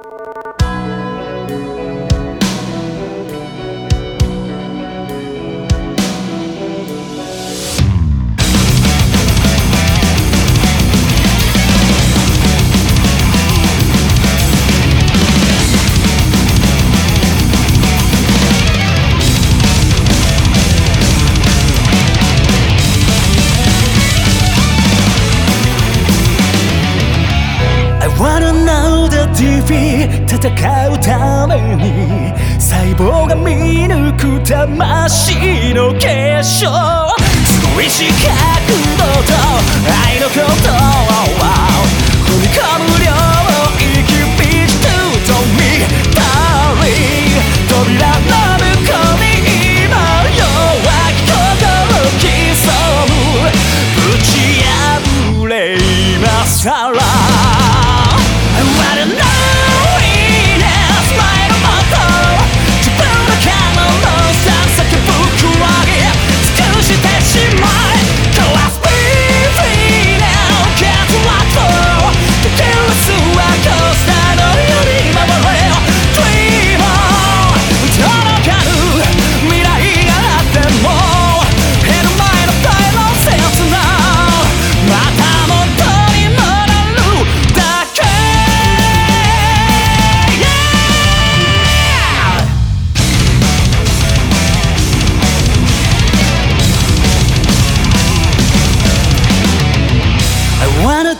I wanna. 戦うために細胞が見抜く魂の結晶。すごい視覚度と愛のこと。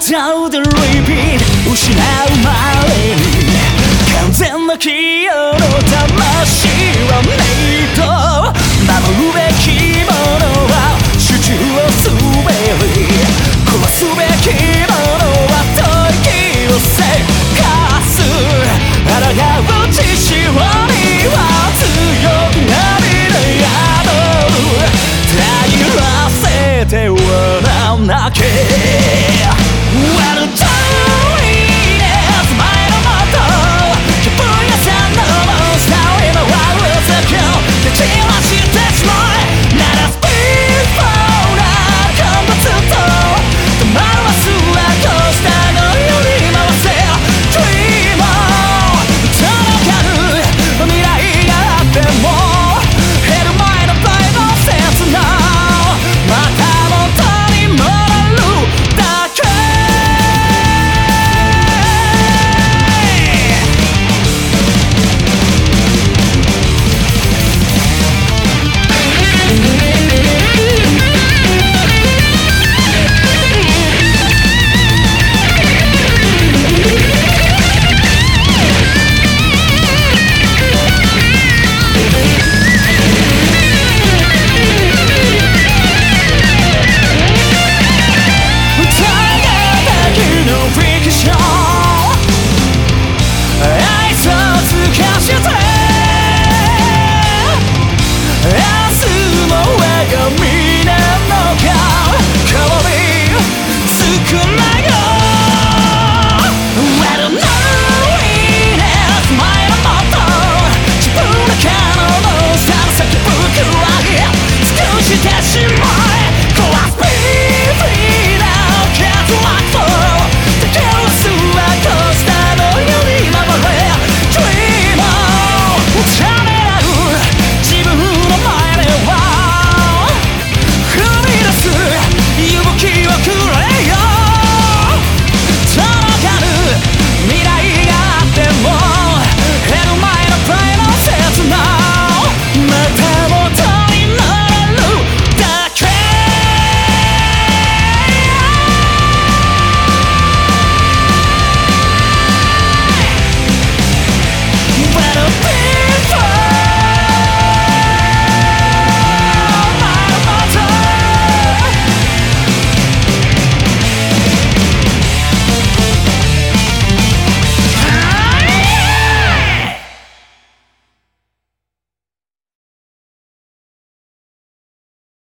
without repeat 失う前に完全な器用の魂はメイト守るべきものは手中を滑り壊すべきものは時をせかす抗う自信には強くなりで宿るたぎらせて笑わなきゃ Well done.